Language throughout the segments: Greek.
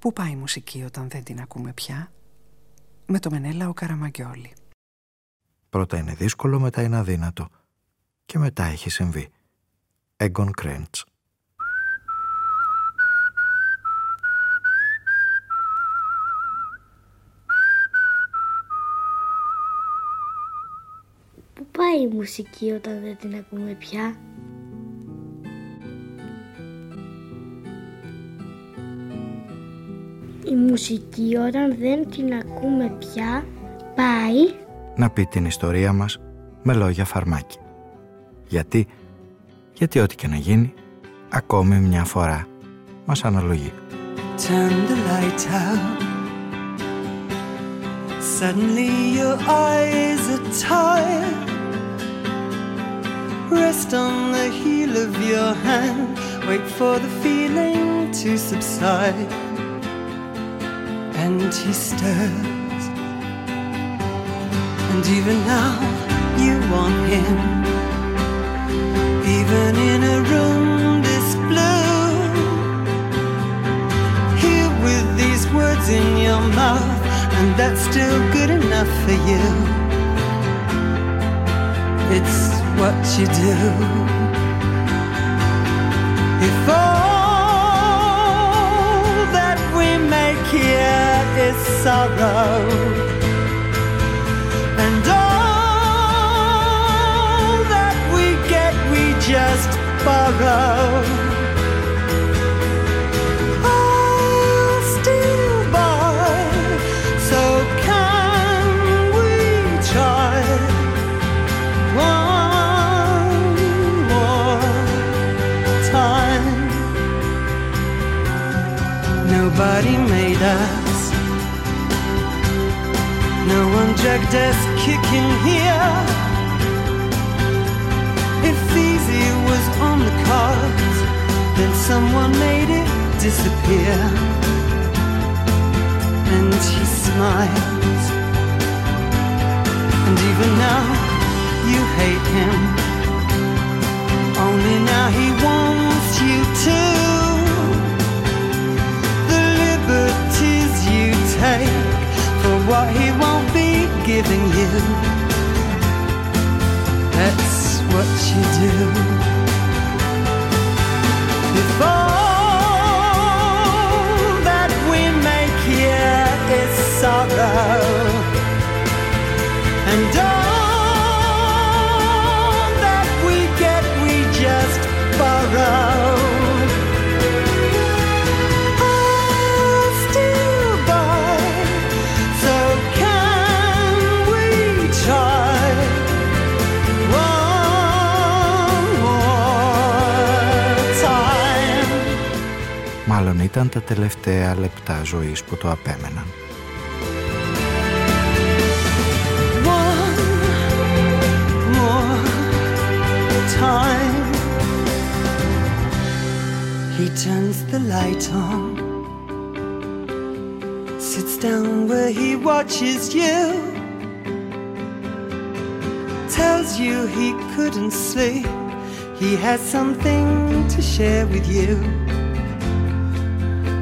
Πού πάει η μουσική όταν δεν την ακούμε πια; Με το Μενέλα ο Καραμαγκιόλη. Πρώτα είναι δύσκολο, μετά είναι αδύνατο. Και μετά έχει συμβεί. Έγκον Κρέντς. Πού πάει η μουσική όταν δεν την ακούμε πια; Η μουσική όταν δεν την ακούμε πια πάει. Να πει την ιστορία μας με λόγια φαρμάκι. Γιατί, γιατί ό,τι και να γίνει, ακόμη μια φορά μας αναλογεί. Turn the light out Suddenly your eyes are tired. Rest on the heel of your hand. Wait for the feeling to subside And he stirs And even now you want him. Even in a room this blue. Here with these words in your mouth And that's still good enough for you. It's what you do. If all here is sorrow. And all that we get we just borrow τα τελευταία λεπτά ζωής που το απέμεναν. One more time. He turns the light on sits down where he watches you. Tells you he couldn't sleep. He has something to share with you.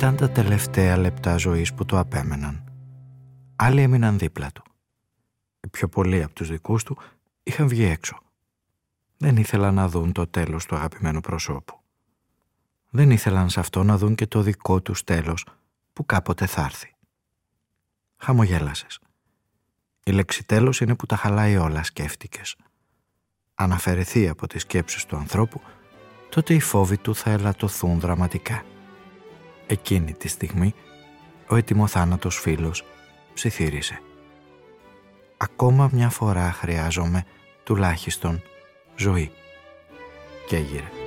Ήταν τα τελευταία λεπτά ζωής που το απέμεναν. Άλλοι έμειναν δίπλα του. Οι πιο πολλοί από τους δικούς του είχαν βγει έξω. Δεν ήθελαν να δουν το τέλος του αγαπημένου προσώπου. Δεν ήθελαν σε αυτό να δουν και το δικό τους τέλος που κάποτε θα έρθει. Χαμογέλασες. Η λέξη τέλος είναι που τα χαλάει όλα σκέφτηκες. Αν αφαιρεθεί από τις σκέψεις του ανθρώπου, τότε οι φόβοι του θα ελαττωθούν δραματικά. Εκείνη τη στιγμή ο ετοιμοθάνατος φίλος ψιθύρισε. Ακόμα μια φορά χρειάζομαι τουλάχιστον ζωή. Και έγειρε.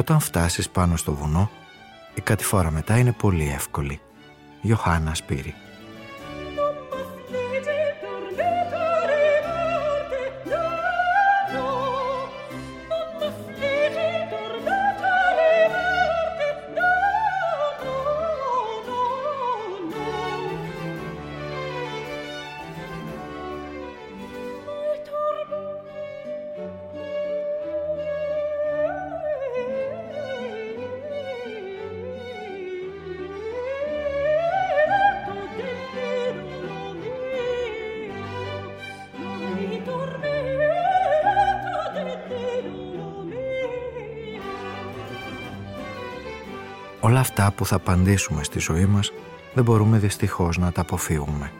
Όταν φτάσεις πάνω στο βουνό, η κατηφόρα μετά είναι πολύ εύκολη. Ιωάννα Σπύρη. Αυτά που θα απαντήσουμε στη ζωή μας δεν μπορούμε δυστυχώς να τα αποφύγουμε.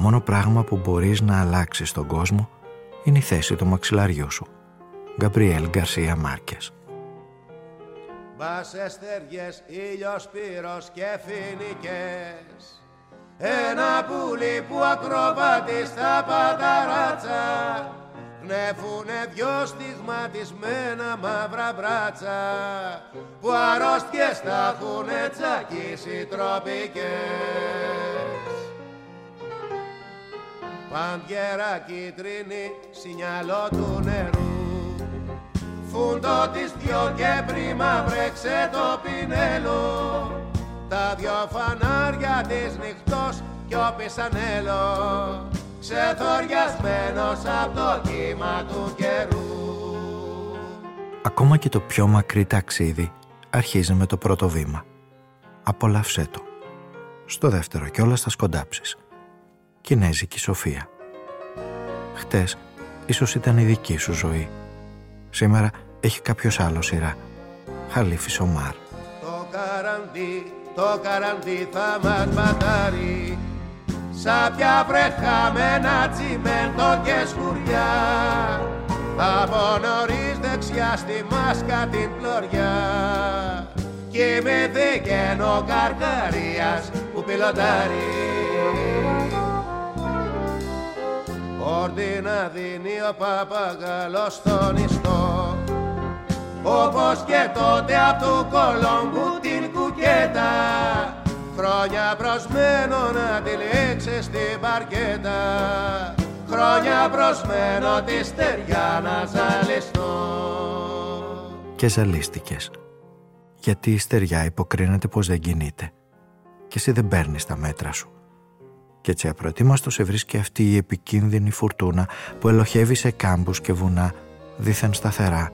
Σόρεν Κίρκεγκαρ που μπορείς να αλλάξεις τον κόσμο είναι η θέση του μαξιλαριού σου. Γκαμπριέλ Γκαρσία Μάρκες. Μπάσες στεριές, ήλιος, πύρος και φοινικές Ένα πουλί που ακροβάτης στα παταράτσα Γνέφουνε δυο στιγματισμένα μαύρα μπράτσα. Που αρρώστιες τα έχουνε τσακίσει τροπικές Παντιέρα κίτρινη, σινιαλό του νερού Φούντο της δυο και πρίμα βρέξε το πινέλο Τα δυο φανάρια της νυχτός κι ο πισανέλο Ξεθοριασμένος από το κύμα του καιρού Ακόμα και το πιο μακρύ ταξίδι αρχίζει με το πρώτο βήμα. Απολαύσέ το. Στο δεύτερο κιόλας θα σκοντάψεις. Κινέζικη Σοφία. Χτες ίσως ήταν η δική σου ζωή. Σήμερα έχει κάποιος άλλο σειρά. Χαλίφη Σομάρ. Το καραντί, το καραντί θα μας μπατάρει Σάπια βρεχαμένα τσιμέντο και σκουριά Από νωρίς δεξιά στη μάσκα την πλωριά Κι με δικαίνο καρκαρίας που πιλωτάρει Όρδινα δίνει ο παπαγαλός στον ιστό. Όπως και τότε από του Κολόμπου την κουκέτα. Χρόνια προσμένο να τη λήξει στην παρκέτα. Χρόνια προσμένο τη στεριά να ζαλιστώ. Και ζαλίστηκες. Γιατί η στεριά υποκρίνεται πως δεν κινείται. Και εσύ δεν παίρνεις τα μέτρα σου και έτσι απροετοίμαστος σε βρίσκει αυτή η επικίνδυνη φουρτούνα που ελοχεύει σε κάμπους και βουνά δίθεν σταθερά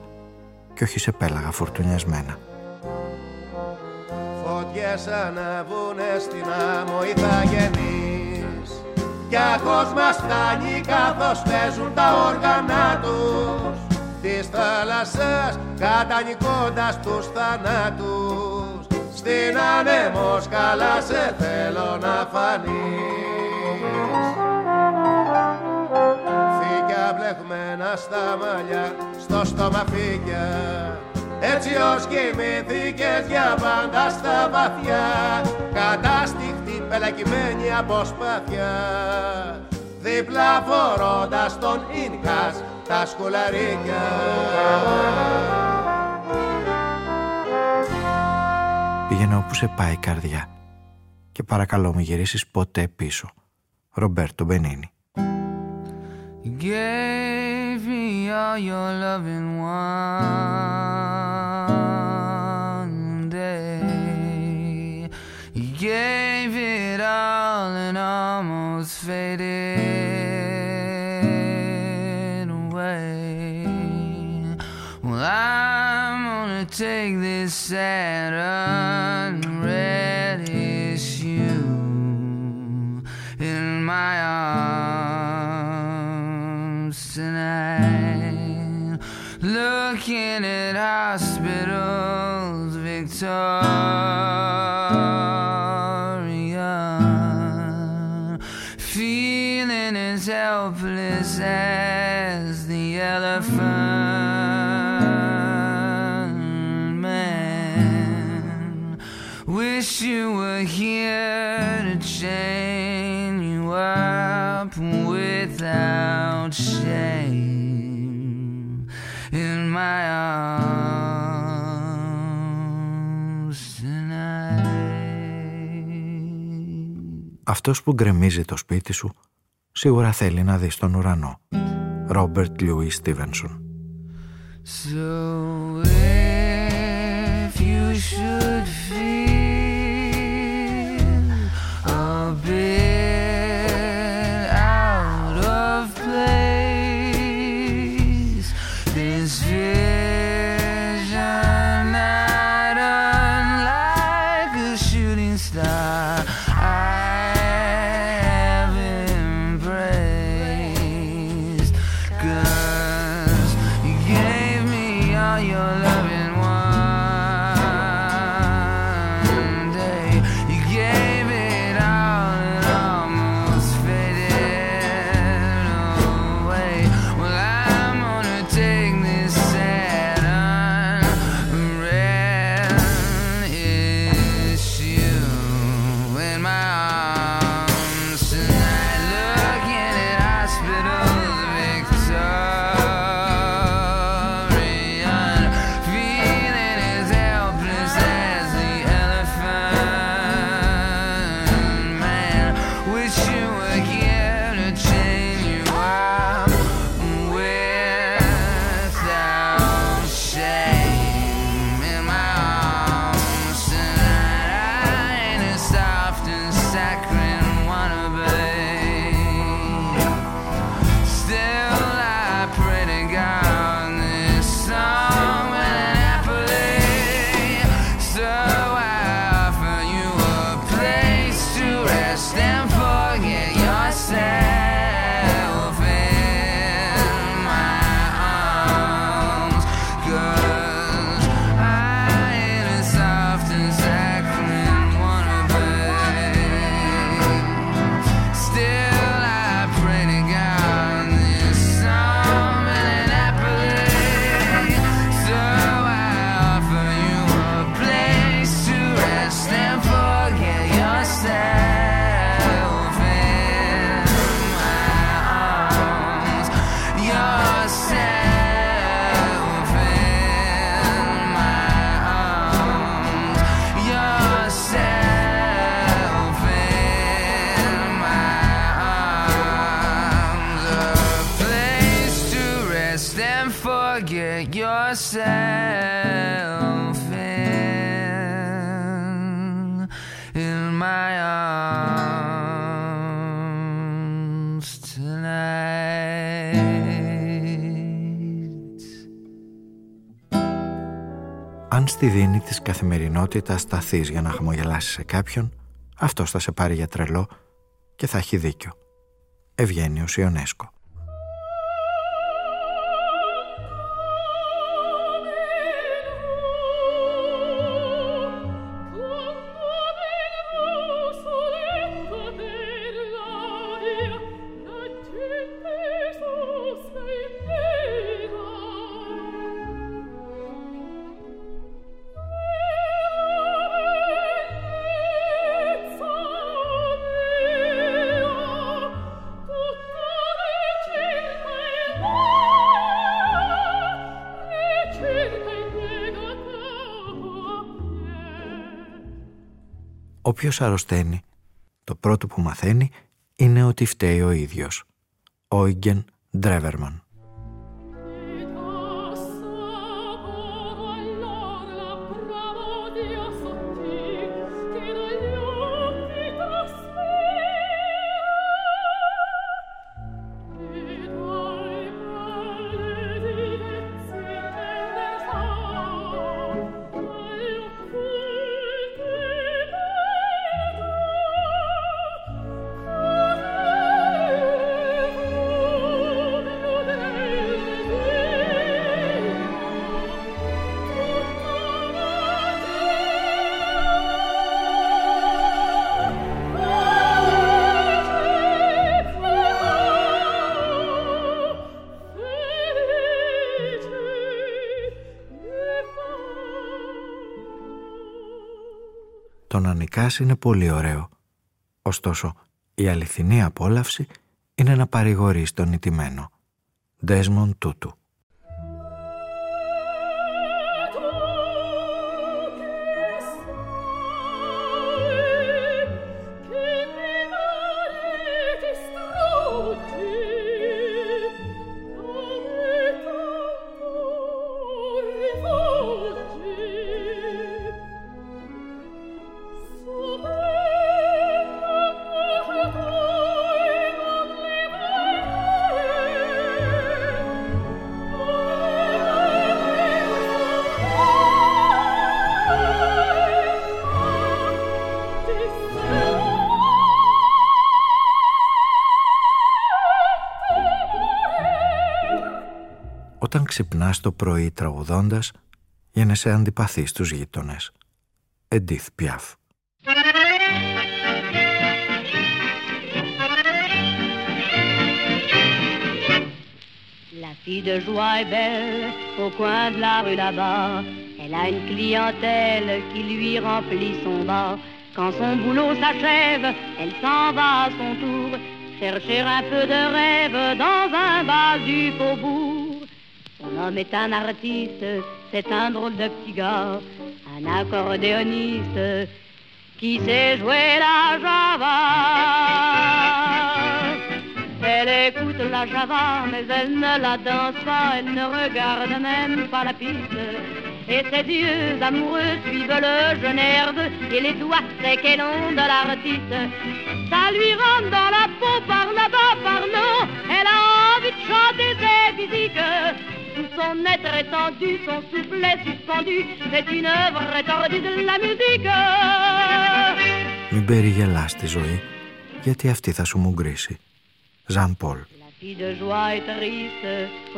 και όχι σε πέλαγα φουρτουνιασμένα. Φωτιές αναβούνε στην άμμο ηθαγενείς. Κι άχος μας φτάνει καθώς παίζουν τα όργανα τους. Της θάλασσας κατανικώντας τους θανάτους στην ανέμο καλά σε θέλω να φανείς. Φύκια μπλεγμένα στα μαλλιά, στο στόμα φύκια έτσι ως κοιμήθηκες για πάντα στα βαθιά. Κατάστηχτη πελακημένη από σπαθιά. Δίπλα φορώντας τον Ίνκας τα σκουλαρίκια Πήγαινε όπου σε πάει η καρδιά. Και παρακαλώ μη γυρίσεις ποτέ πίσω. Ρομπέρτο Μπενίνη. homes tonight. Looking at hospitals, Victor. Αυτός που γκρεμίζει το σπίτι σου σίγουρα θέλει να δεις τον ουρανό. Ρόμπερτ Λιούις Στίβενσον. αν στη δίνη της καθημερινότητας σταθείς για να χαμογελάσεις σε κάποιον, αυτός θα σε πάρει για τρελό και θα έχει δίκιο. Ευγένιος Ιονέσκο. Όποιος αρρωσταίνει, το πρώτο που μαθαίνει είναι ότι φταίει ο ίδιος. Όιγγεν Ντρέβερμαν. Είναι πολύ ωραίο. Ωστόσο, η αληθινή απόλαυση είναι να παρηγορείς τον ιτημένο. Desmond Τούτου ξυπνάς το πρωί τραγουδώντας για να σε αντιπαθεί στους γείτονες. Εντίθ Πιάφ. La fille de joie est belle au coin de la rue là-bas. Elle a une clientèle qui lui remplit son bas. Quand son boulot s'achève, elle s'en va à son tour chercher un peu de rêve dans un bas du faubourg. Est un artiste, c'est un drôle de petit gars, un accordéoniste qui sait jouer la java. Elle écoute la java, mais elle ne la danse pas, elle ne regarde même pas la piste. Et ses yeux amoureux suivent le jeune herbe et les doigts secs et longs de l'artiste. Ça lui rentre dans la peau par là-bas, par là. son être étendu, son soufflet suspendu, c'est une œuvre étordue de la musique. Μην περιγελάς τη ζωή, γιατί αυτή θα σου μουγκρίσει. Ζαν Πολ. La fille de joie est triste,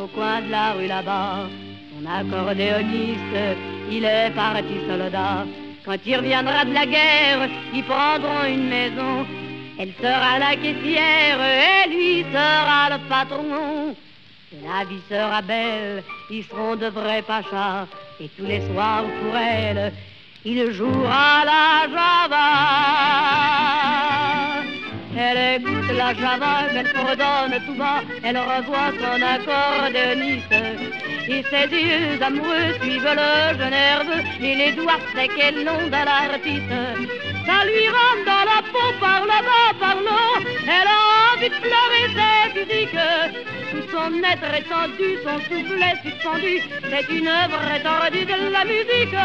au coin de la rue là-bas. Son accordéoniste, il est parti soldat. Quand il reviendra de la guerre, ils prendront une maison. Elle sera la caissière et lui sera le patron. La vie sera belle, ils seront de vrais pachas, et tous les soirs pour elle, il jouera la java. Elle écoute la java, elle redonne tout bas, elle revoit son accordéoniste. Et ses yeux amoureux suivent le jeune herbe, et les doigts secs et longs de l'artiste. Ça lui rentre dans la peau par là-bas, par là, elle a envie de pleurer ses musiques. Tout son être étendu, son soufflet suspendu, c'est une œuvre étendue de la musique.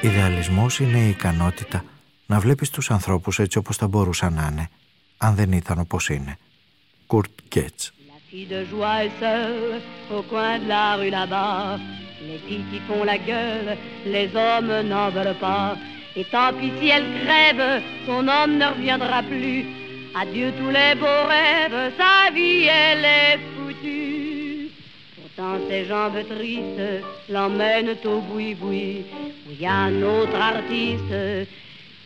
Ιδεαλισμός είναι η ικανότητα να βλέπεις τους ανθρώπους έτσι όπως θα μπορούσαν να είναι, αν δεν ήταν όπως είναι. Κουρτ Γκέτς La fille de joie est seule au coin de la rue là-bas. Les filles qui font la gueule, les hommes n'en veulent pas. Et tant pis si elle crève, son homme ne reviendra plus. Adieu tous les beaux rêves, sa vie elle est foutue. Pourtant ses jambes tristes l'emmènent au boui-boui, où il y a un autre artiste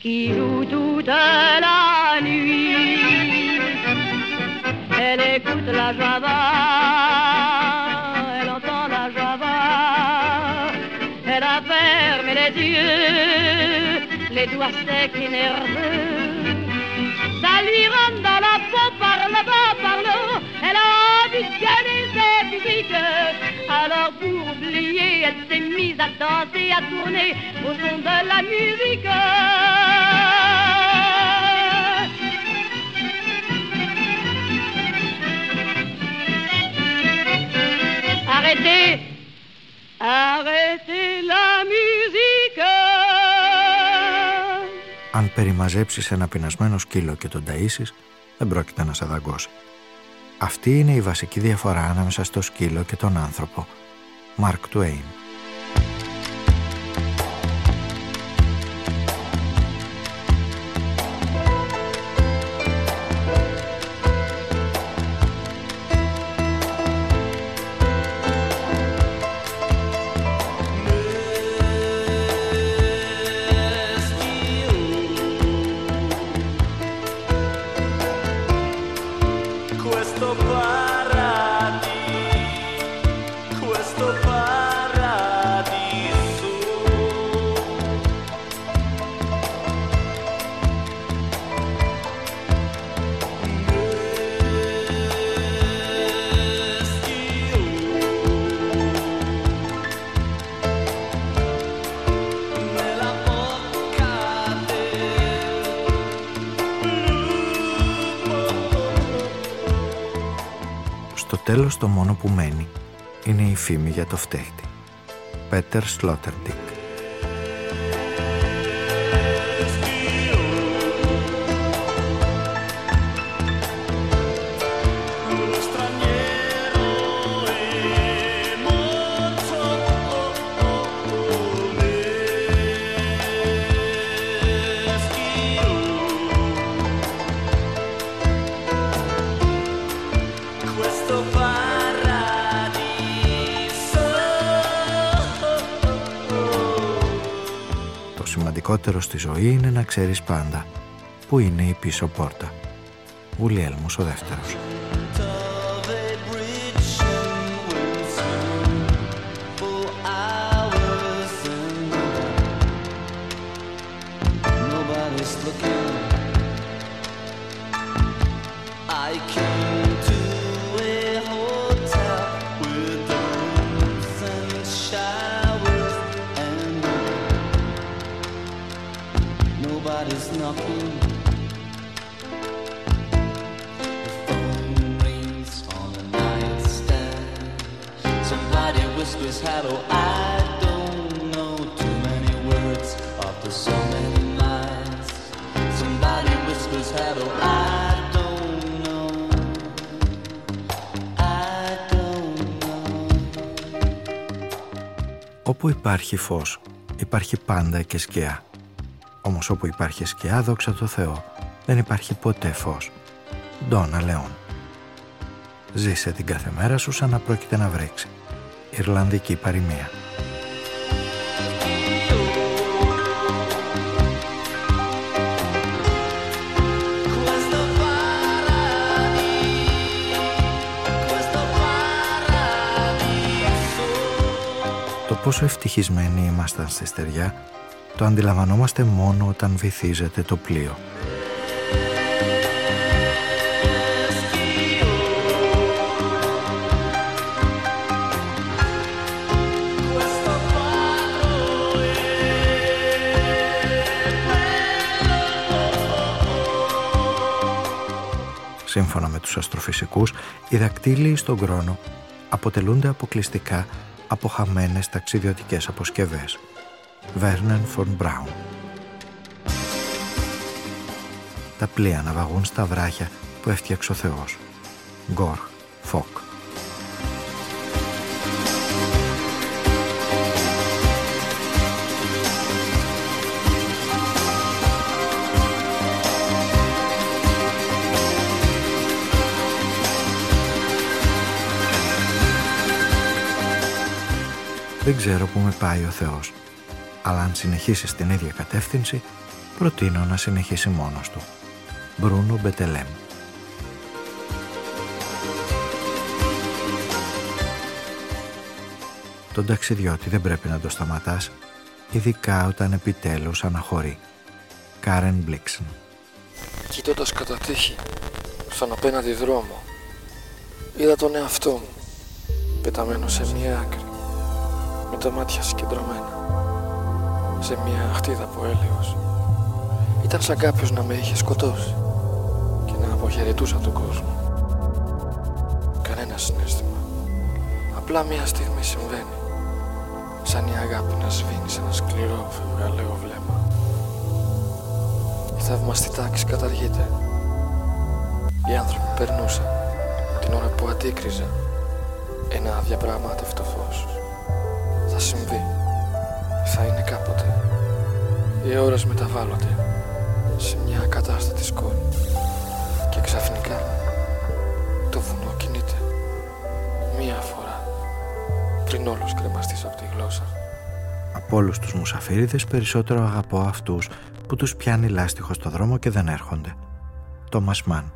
qui joue toute la nuit. Elle écoute la java, elle entend la java, elle a fermé les yeux, les doigts secs et nerveux. Ça lui rentre dans la peau par là-bas, par là. Elle a musique, les musique. Alors pour oublier, elle s'est mise à danser, à tourner au son de la musique. Arrêtez, arrêtez la musique. Αν περιμαζέψεις ένα πεινασμένο σκύλο και τον ταΐσεις, δεν πρόκειται να σε δαγκώσει. Αυτή είναι η βασική διαφορά ανάμεσα στο σκύλο και τον άνθρωπο. Mark Twain τέλος το μόνο που μένει είναι η φήμη για το φταίχτη. Πέτερ Σλότερντικ σημαντικότερο στη ζωή είναι να ξέρεις πάντα που είναι η πίσω πόρτα. Γουλιέλμος ο δεύτερος. Υπάρχει φως, υπάρχει πάντα και σκιά. Όμως όπου υπάρχει σκιά, δόξα τω Θεώ, δεν υπάρχει ποτέ φως. Ντόνα Λεόν. Ζήσε την κάθε μέρα σου σαν να πρόκειται να βρέξει. Ιρλανδική παροιμία. Πόσο ευτυχισμένοι ήμασταν στη στεριά, το αντιλαμβανόμαστε μόνο όταν βυθίζεται το πλοίο. Σύμφωνα με τους αστροφυσικούς, οι δακτύλιοι στον Κρόνο αποτελούνται αποκλειστικά από χαμένες ταξιδιωτικές αποσκευές. Βέρνερ Φον Μπράουν Τα πλοία να βαγούν στα βράχια που έφτιαξε ο Θεός. Γκορχ Φοκ Δεν ξέρω που με πάει ο Θεός, αλλά αν συνεχίσει στην ίδια κατεύθυνση, προτείνω να συνεχίσει μόνος του. Μπρούνο Μπετελέμ Τον ταξιδιώτη δεν πρέπει να το σταματάς, ειδικά όταν επιτέλους αναχωρεί. Κάρεν Μπλίξεν Κοιτώντας κατά τύχη, στον απέναντι δρόμο, Είδα τον εαυτό μου, πεταμένο σε μία άκρη, με τα μάτια συγκεντρωμένα, σε μία αχτίδα από έλεος. Ήταν σαν κάποιος να με είχε σκοτώσει και να αποχαιρετούσα τον κόσμο. Κανένα συνέστημα. Απλά μία στιγμή συμβαίνει. Σαν η αγάπη να σβήνει σε ένα σκληρό φευγαλαίο βλέμμα. Η θαυμαστή τάξη καταργείται. Οι άνθρωποι περνούσαν την ώρα που αντίκριζα ένα αδιαπραγμάτευτο φως. Θα συμβεί. Θα είναι κάποτε. Οι ώρες μεταβάλλονται σε μια ακατάστατη σκόνη. Και ξαφνικά το βουνό κινείται. Μία φορά πριν όλος κρεμαστείς από τη γλώσσα. Από όλους τους μουσαφίριδες περισσότερο αγαπώ αυτούς που τους πιάνει λάστιχο στο δρόμο και δεν έρχονται. Το Μασμάν.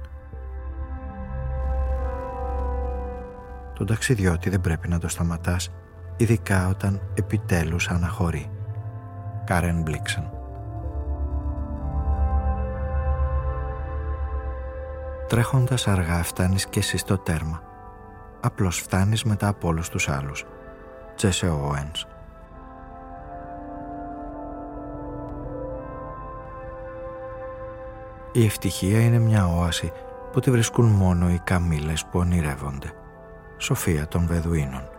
Τον ταξιδιώτη δεν πρέπει να το σταματάς, ειδικά όταν επιτέλους αναχωρεί. Κάρεν Μπλίξεν. Τρέχοντας αργά φτάνεις και εσύ στο τέρμα. Απλώς φτάνεις μετά από όλους τους άλλους. Τζέσε Όενς. Η ευτυχία είναι μια όαση που τη βρίσκουν μόνο οι καμήλες που ονειρεύονται. Σοφία των Βεδουίνων.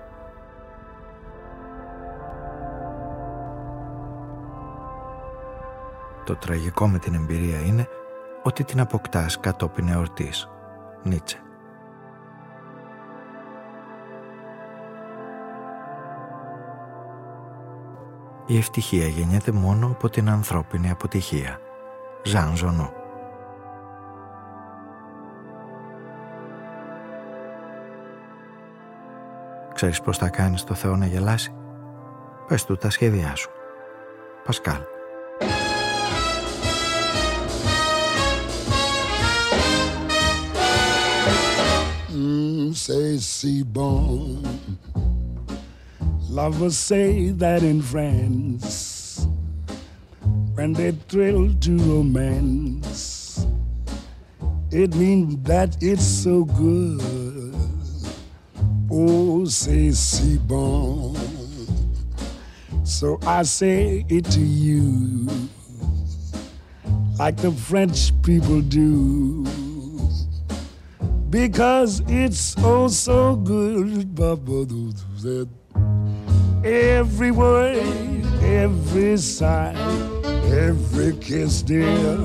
Το τραγικό με την εμπειρία είναι ότι την αποκτάς κατόπιν εορτής. Νίτσε. Η ευτυχία γεννιέται μόνο από την ανθρώπινη αποτυχία. Ζαν Ζωνό. Ξέρεις πώς θα κάνεις το Θεό να γελάσει; Πες του τα σχέδιά σου. Πασκάλ. Say si bon. Lovers say that in France, when they thrill to romance, it means that it's so good. Oh, say si bon. So I say it to you, like the French people do because it's oh so good. Every word, every sigh, every kiss, dear,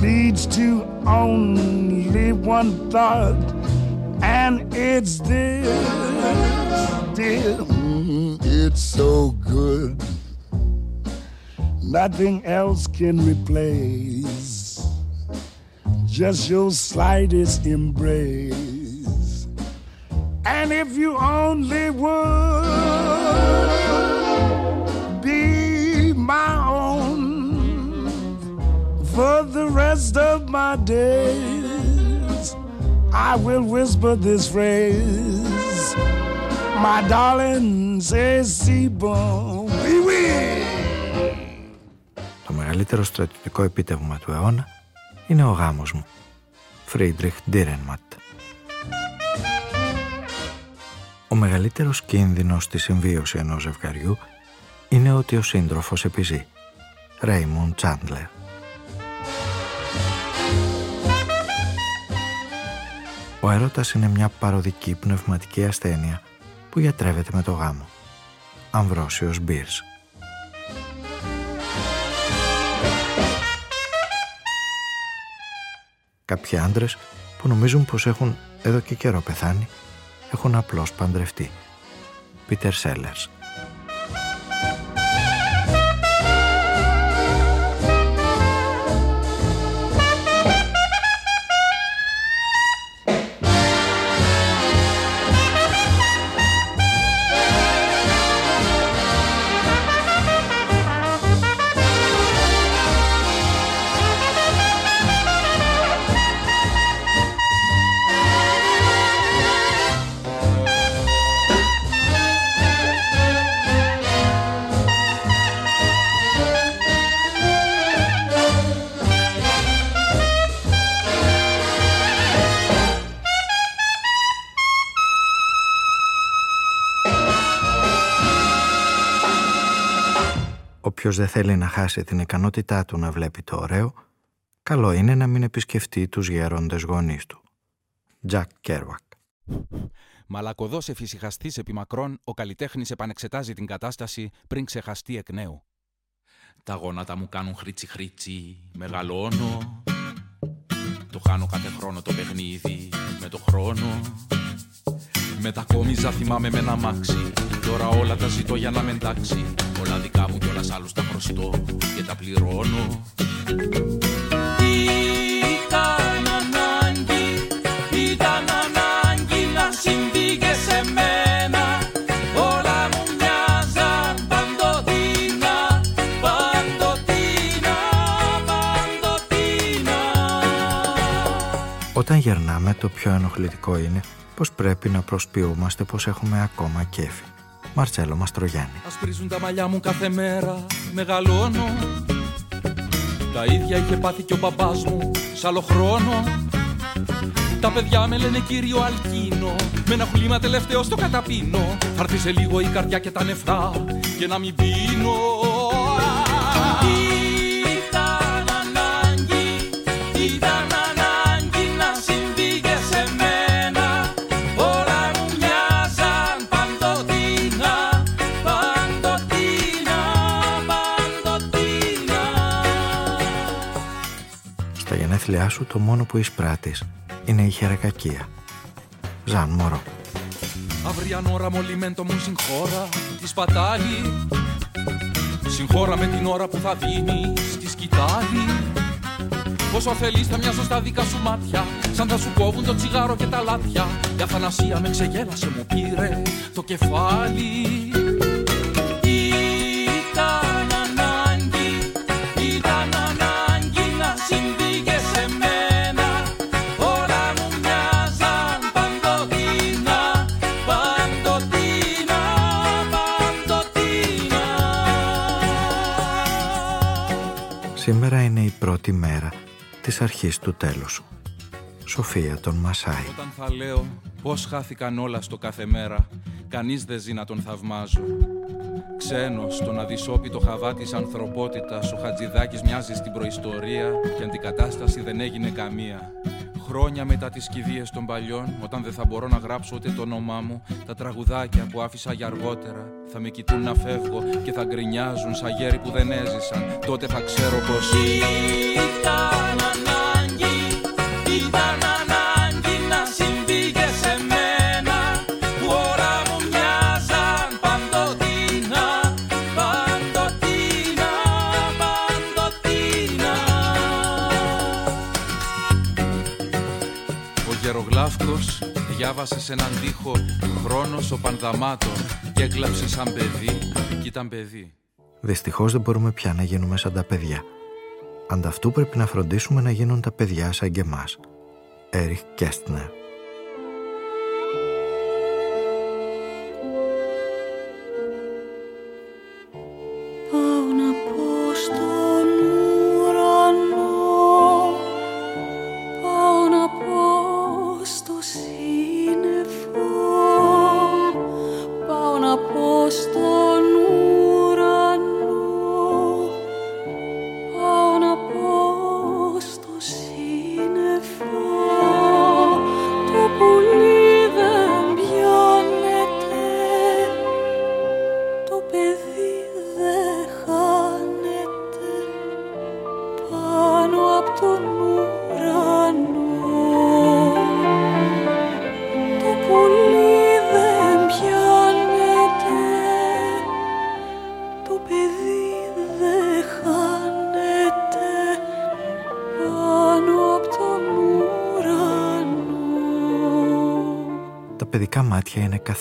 leads to only one thought, and it's this, dear. It's so good. Nothing else can replace just your slightest embrace. And if you only would be my own for the rest of my days, I will whisper this phrase. My darling says, see, bon, oui, oui. Το μεγαλύτερο στρατιωτικό επίτευγμα του αιώνα είναι ο γάμος μου. Φρίντριχ Ντίρενματ. Ο μεγαλύτερος κίνδυνος στη συμβίωση ενός ζευγαριού είναι ότι ο σύντροφος επιζεί. Ρέιμον Τσάντλερ. Ο έρωτας είναι μια παροδική πνευματική ασθένεια που γιατρεύεται με το γάμο. Αμβρόσιος Μπίρς. Κάποιοι άντρες που νομίζουν πως έχουν εδώ και καιρό πεθάνει, έχουν απλώς παντρευτεί. Πίτερ Σέλερς Όποιος δεν θέλει να χάσει την ικανότητά του να βλέπει το ωραίο, καλό είναι να μην επισκεφτεί τους γέροντες γονείς του. Τζακ Κέρουακ Μαλακοδό εφησυχαστής επί μακρόν, ο καλλιτέχνης επανεξετάζει την κατάσταση πριν ξεχαστεί εκ νέου. Τα γόνατα μου κάνουν χρήτσι χρήτσι, μεγαλώνω. Το χάνω κάθε χρόνο το παιχνίδι, με το χρόνο. Μετακόμιζα θυμάμαι με ένα μάξι, τώρα όλα τα ζητώ για να με εντάξει. Όλα δικά μου κι όλας άλλους τα χρωστώ και τα πληρώνω. Όταν γερνάμε το πιο ενοχλητικό είναι πως πρέπει να προσποιούμαστε πως έχουμε ακόμα κέφι. Μαρτσέλο Μαστρογιάννη. Ασπρίζουν τα μαλλιά μου κάθε μέρα, μεγαλώνω. Τα ίδια είχε πάθει και ο μπαμπάς μου, σ' άλλο χρόνο. Τα παιδιά με λένε κύριο Αλκίνο, με ένα χλήμα τελευταίο στο καταπίνω. Θα έρθει σε λίγο η καρδιά και τα νεφτά και να μην πίνω. Γενέθλιά σου το μόνο που εισπράττεις είναι η χερακακία. Ζαν Μωρό. Αυριαν ώρα μολυμέντο μου συγχώρα τη σπατάλη Συγχώρα με την ώρα που θα δίνεις στη σκητάλη Όσο θέλεις θα μοιάζω στα δικά σου μάτια Σαν θα σου κόβουν το τσιγάρο και τα λάτια Η αθανασία με ξεγέλασε μου πήρε το κεφάλι πρώτη μέρα της αρχής του τέλους σου. Σοφία τον Μασάη. Όταν θα λέω πώς χάθηκαν όλα στο κάθε μέρα, κανείς δεν ζει να τον θαυμάζω. Ξένος, στον αδυσόπιτο χαβά της ανθρωπότητας, ο Χατζηδάκης μοιάζει στην προϊστορία και αντικατάσταση δεν έγινε καμία. Χρόνια μετά τις κηδείες των παλιών, όταν δεν θα μπορώ να γράψω ούτε το όνομά μου, τα τραγουδάκια που άφησα για αργότερα θα με κοιτούν να φεύγω και θα γκρινιάζουν σαν γέροι που δεν έζησαν. Τότε θα ξέρω πως ήταν διάβασες σε έναν τοίχο χρόνος ο πανδαμάτων και έκλαψες σαν παιδί κι ήταν παιδί. Δυστυχώς δεν μπορούμε πια να γίνουμε σαν τα παιδιά. Ανταυτού πρέπει να φροντίσουμε να γίνουν τα παιδιά σαν και εμάς. Έριχ Κέστνερ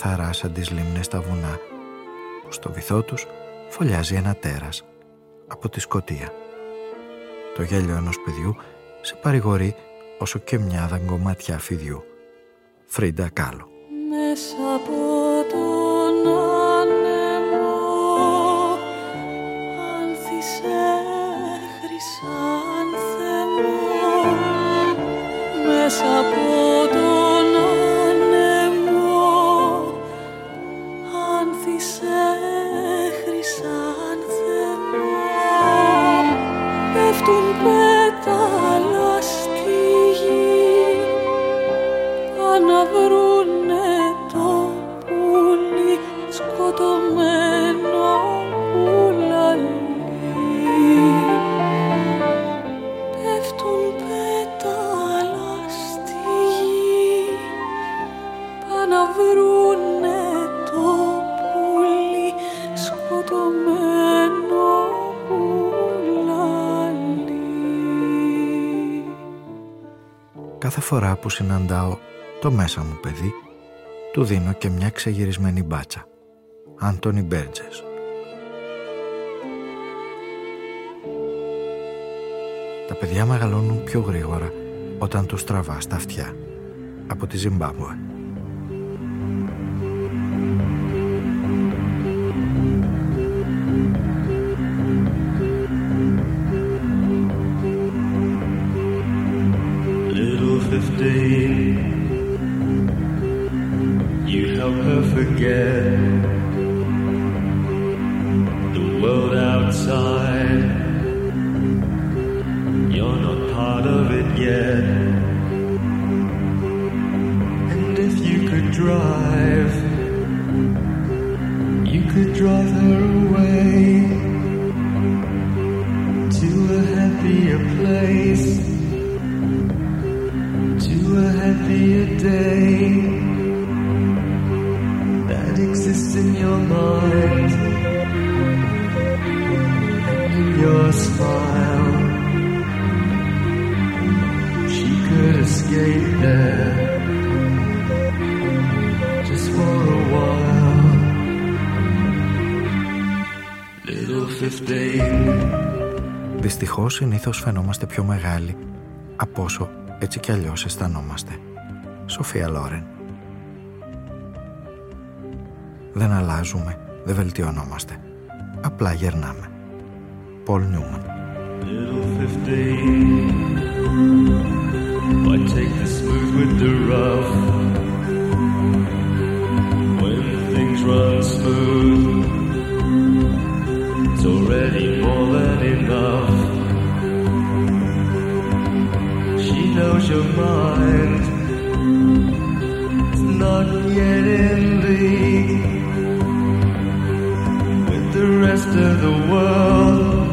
καθαρά σαν τις λίμνες στα βουνά, που στο βυθό τους φωλιάζει ένα τέρας από τη σκοτία. Το γέλιο ενός παιδιού σε παρηγορεί όσο και μια δαγκωματιά φιδιού. Φρίντα Κάλο. Μέσα από τον φορά που συναντάω το μέσα μου παιδί, του δίνω και μια ξεγυρισμένη μπάτσα. Άντωνι Μπέρτζες. Τα παιδιά μεγαλώνουν πιο γρήγορα όταν τους τραβάς στα αυτιά. Από τη Ζιμπάμπουε. Συνήθως φαινόμαστε πιο μεγάλοι από όσο έτσι κι αλλιώς αισθανόμαστε. Σοφία Λόρεν Δεν αλλάζουμε, δεν βελτιωνόμαστε. Απλά γερνάμε. Πολ Νιούμαν Why take the smooth with the rough When things run smooth knows your mind. It's not yet in league with the rest of the world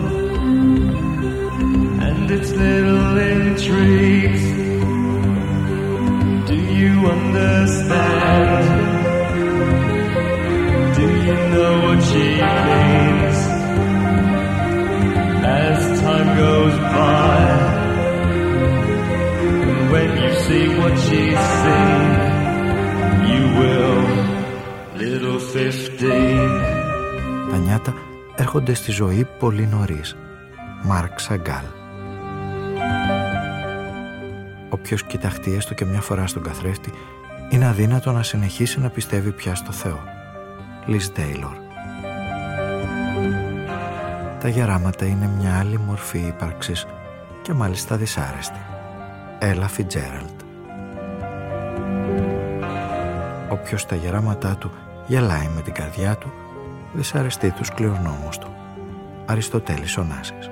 and its little intrigues. Do you understand? Έρχονται στη ζωή πολύ νωρίς. Μάρκ Σαγκάλ. Όποιος κοιταχτεί έστω και μια φορά στον καθρέφτη είναι αδύνατο να συνεχίσει να πιστεύει πια στο Θεό. Λις Τέιλορ. Τα γεράματα είναι μια άλλη μορφή ύπαρξης και μάλιστα δυσάρεστη. Έλα Φιτζέραλτ. Όποιος τα γεράματά του γελάει με την καρδιά του, δυσαρεστεί τους κληρονόμους του. Αριστοτέλης Ωνάσης.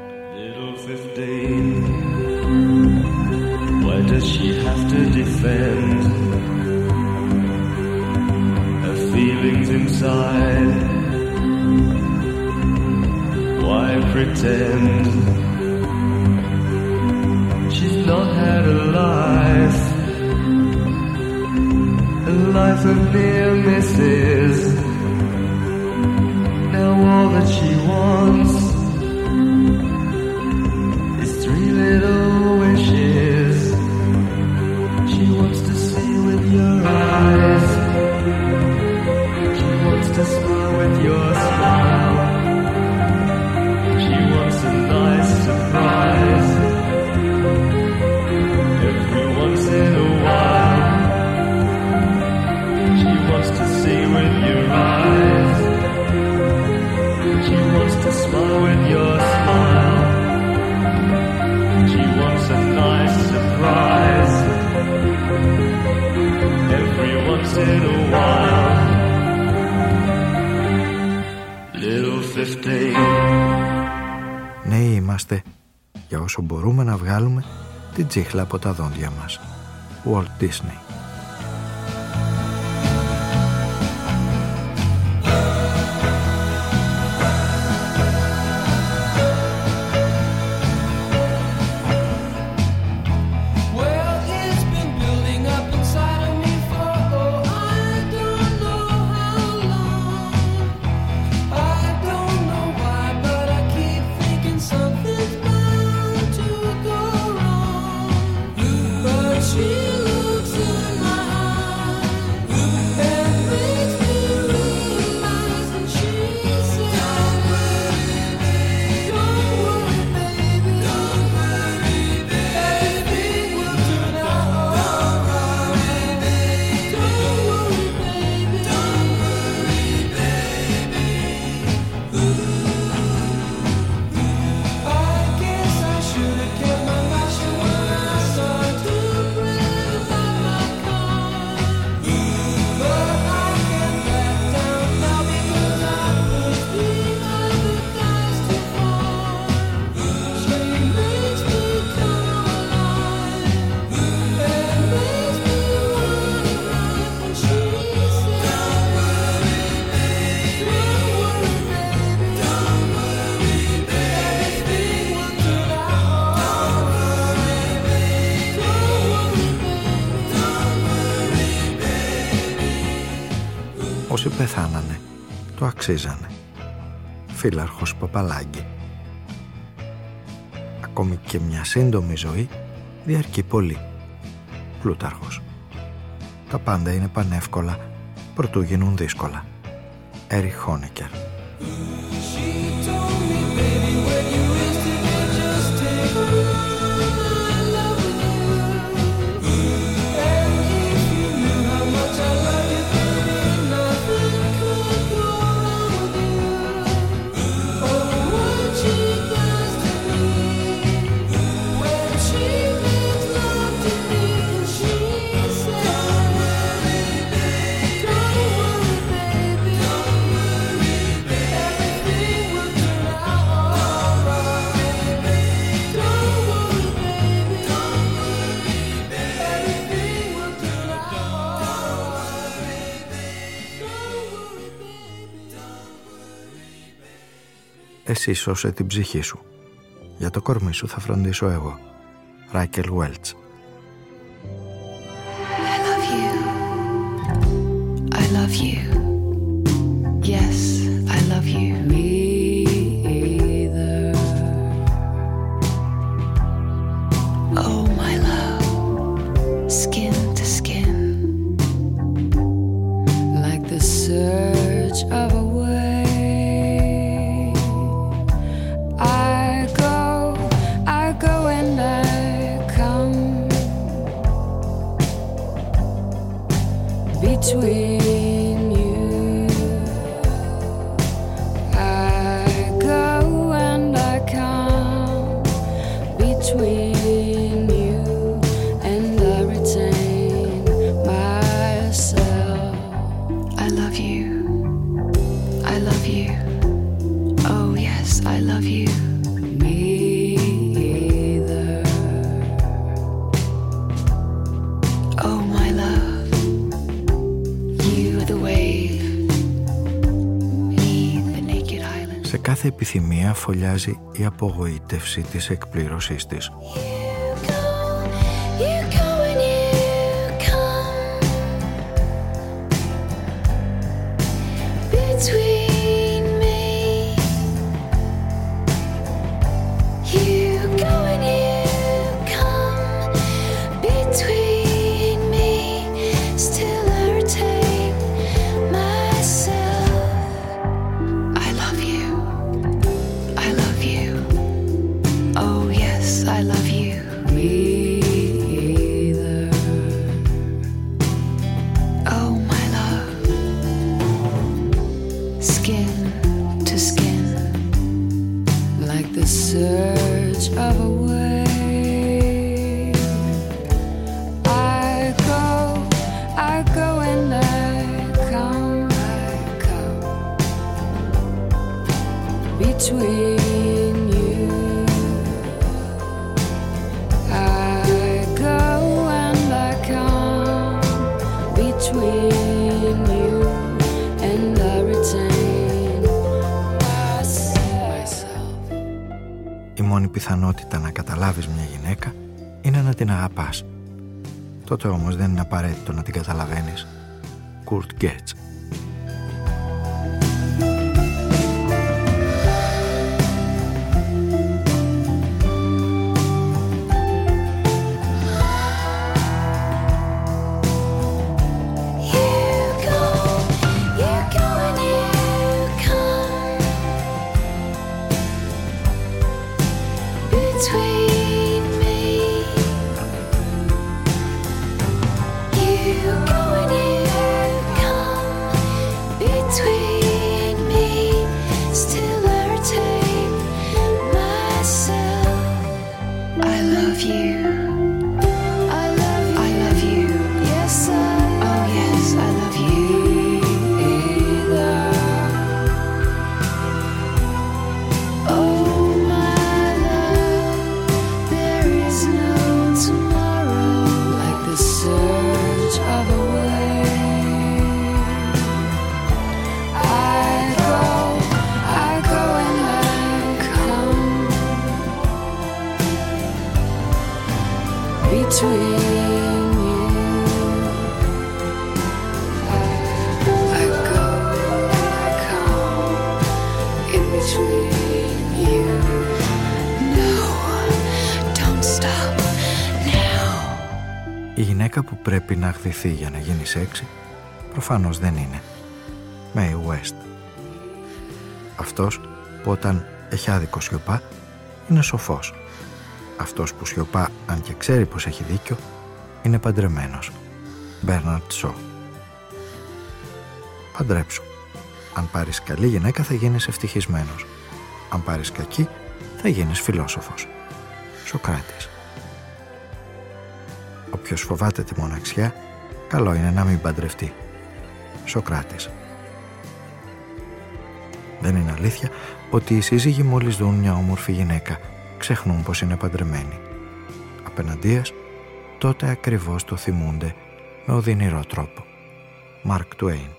Why does she have to defend her feelings inside? Why pretend not had a life, a life of near misses. Τσίχλα από τα δόντια μας. Walt Disney αξίζανε. Φύλαρχος Παπαλάγκη. Ακόμη και μια σύντομη ζωή διαρκεί πολύ. Πλούταρχος. Τα πάντα είναι πανεύκολα, προτού γίνουν δύσκολα. Έρι Χόνεκερ. Εσύ σώσε την ψυχή σου. Για το κορμί σου θα φροντίσω εγώ. Ράκελ Βέλτς. I love you. I love you. Απογοήτευση της εκπλήρωσής της. Τότε όμως δεν είναι απαραίτητο να την καταλαβαίνεις. Κουρτ Γκέτς πρέπει να χτιθεί για να γίνει σεξι, προφανώς δεν είναι. May West. Αυτός που όταν έχει άδικο σιωπά είναι σοφός. Αυτός που σιωπά αν και ξέρει πως έχει δίκιο είναι παντρεμένος. Bernard Shaw. Παντρέψου. Αν πάρεις καλή γυναίκα θα γίνεις ευτυχισμένος. Αν πάρεις κακή θα γίνεις φιλόσοφος. Σοκράτης. Όποιος φοβάται τη μοναξιά, καλό είναι να μην παντρευτεί. Σοκράτης. Δεν είναι αλήθεια ότι οι σύζυγοι μόλις δουν μια όμορφη γυναίκα ξεχνούν πως είναι παντρεμένοι. Απέναντίας, τότε ακριβώς το θυμούνται με οδυνηρό τρόπο. Μαρκ Τουέιν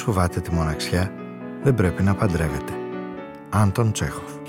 φοβάται τη μοναξιά δεν πρέπει να παντρεύεται. Άντων Τσέχοφ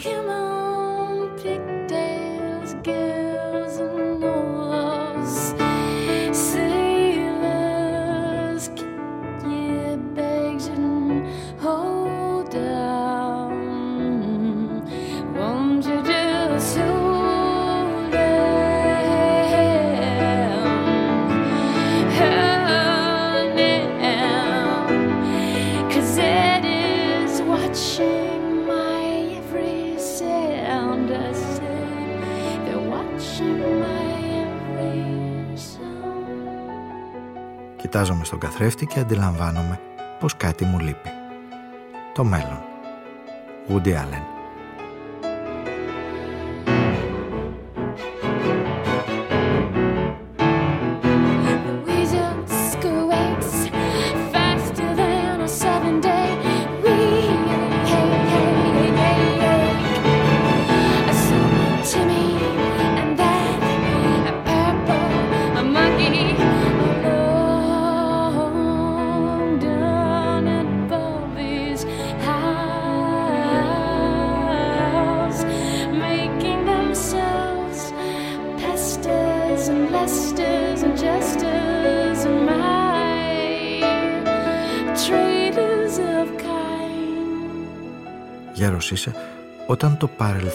Κοιτάζομαι στον καθρέφτη και αντιλαμβάνομαι πως κάτι μου λείπει. Το μέλλον. Woody Allen.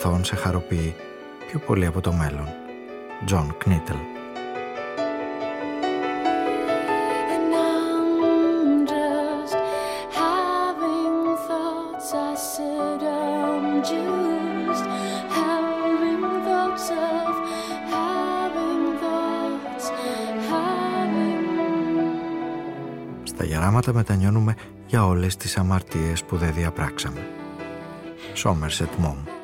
Παρελθόν σε χαροποιεί πιο πολύ από το μέλλον. Τζον Κνίτελ Στα γεράματα μετανιώνουμε για όλες τις αμαρτίες που δεν διαπράξαμε. Somerset Mom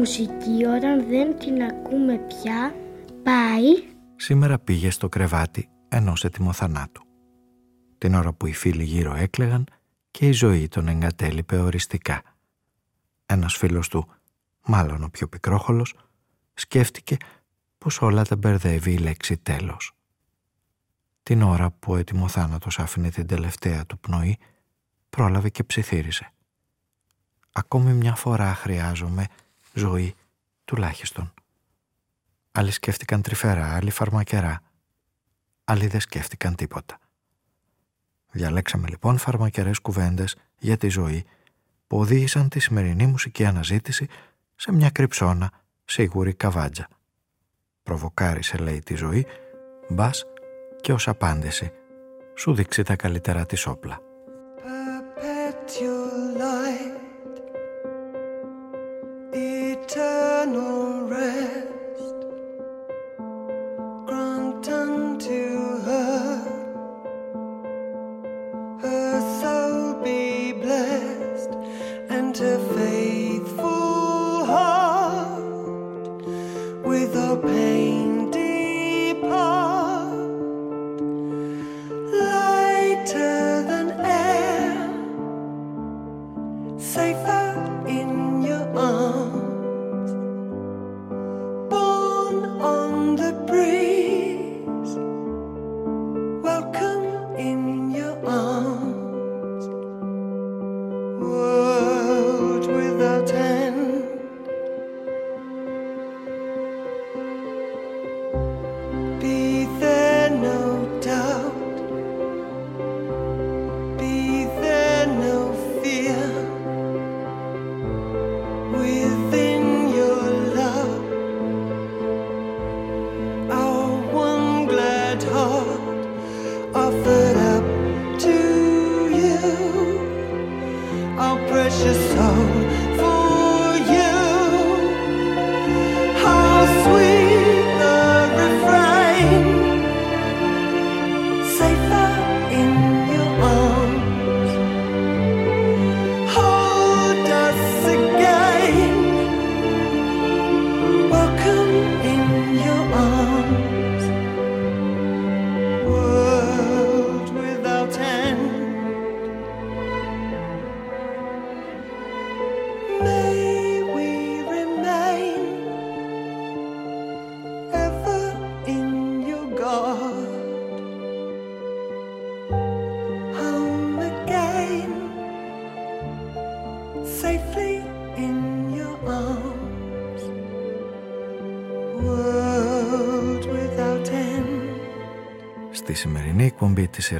μουσική όταν δεν την ακούμε πια πάει... Σήμερα πήγε στο κρεβάτι ενός έτοιμο θανάτου. Την ώρα που οι φίλοι γύρω έκλεγαν και η ζωή τον εγκατέλειπε οριστικά. Ένας φίλος του, μάλλον ο πιο πικρόχολος, σκέφτηκε πως όλα τα μπερδεύει η λέξη τέλος. Την ώρα που ο έτοιμο θάνατος άφηνε την τελευταία του πνοή, πρόλαβε και ψιθύρισε. «Ακόμη μια φορά χρειάζομαι ζωή τουλάχιστον. Άλλοι σκέφτηκαν τρυφερά, άλλοι φαρμακερά. Άλλοι δεν σκέφτηκαν τίποτα. Διαλέξαμε λοιπόν φαρμακερές κουβέντες για τη ζωή που οδήγησαν τη σημερινή μουσική αναζήτηση σε μια κρυψώνα σίγουρη καβάντζα. Προβοκάρισε λέει τη ζωή, μπας και ως απάντηση σου δείξει τα καλύτερα της όπλα.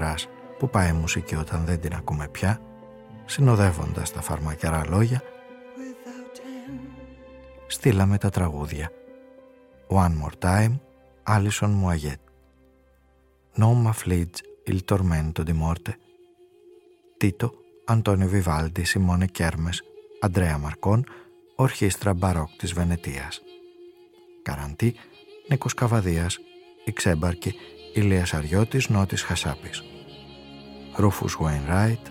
Σειράς που πάει μουσική όταν δεν την ακούμε πια, συνοδεύοντας τα φαρμακερά λόγια, στείλαμε τα τραγούδια. One More Time, Alison Moyet, Non m'affligge il tormento di morte, Tito, Αντώνιο Βιβάλντι, Σιμώνε Κέρμες, Αντρέα Μαρκόν, Ορχήστρα Μπαρόκ της Βενετίας. Καραντί, Νίκος Καβαδίας, οι Ξέμπαρκοι, Ηλίας Αριώτης, Νότης Χασάπης. Rufus Wainwright,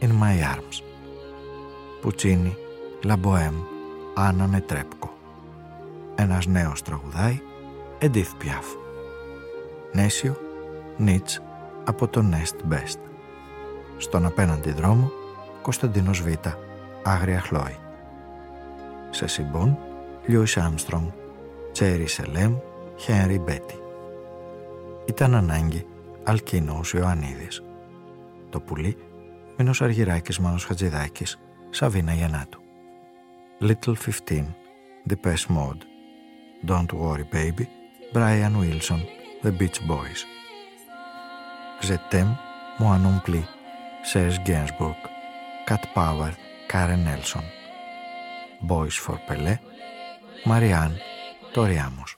In My Arms. Πουτσίνι, La bohème, Άννα Νετρέπκο. Ένας νέος τραγουδάει, Edith Piaf. Nescio, Nits, από το Nest Best. Στον απέναντι δρόμο, Κωνσταντίνος Β. Άγρια Χλόη. Σε συμπον, Λιούις Άμστρομ, Τσέρι Σελέμ, Χένρι Μπέτι. Ήταν ανάγκη Αλκίνος Ιωαννίδης. Το πουλί, Μήνος Αργυράκης Μάνος Χατζηδάκης, Σαβίνα Γιαννάτου. Little 15, Depeche Mode, Don't Worry Baby, Brian Wilson, The Beach Boys. Ζετέμ, Moanon Pli, Serge Gainsbourg, Cat Power, Karen Nelson. Boys for Pelé, Marianne, Toriamos.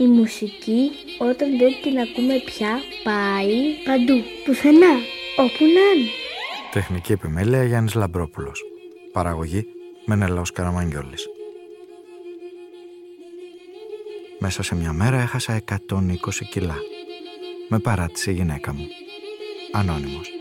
Η μουσική όταν δεν την ακούμε πια πάει παντού, πουθενά, όπου να είναι. Τεχνική επιμέλεια Γιάννης Λαμπρόπουλος. Παραγωγή Μενέλαος Καραμαγγιόλης. Μέσα σε μια μέρα έχασα 120 κιλά. Με παράτησε η γυναίκα μου. Ανώνυμος.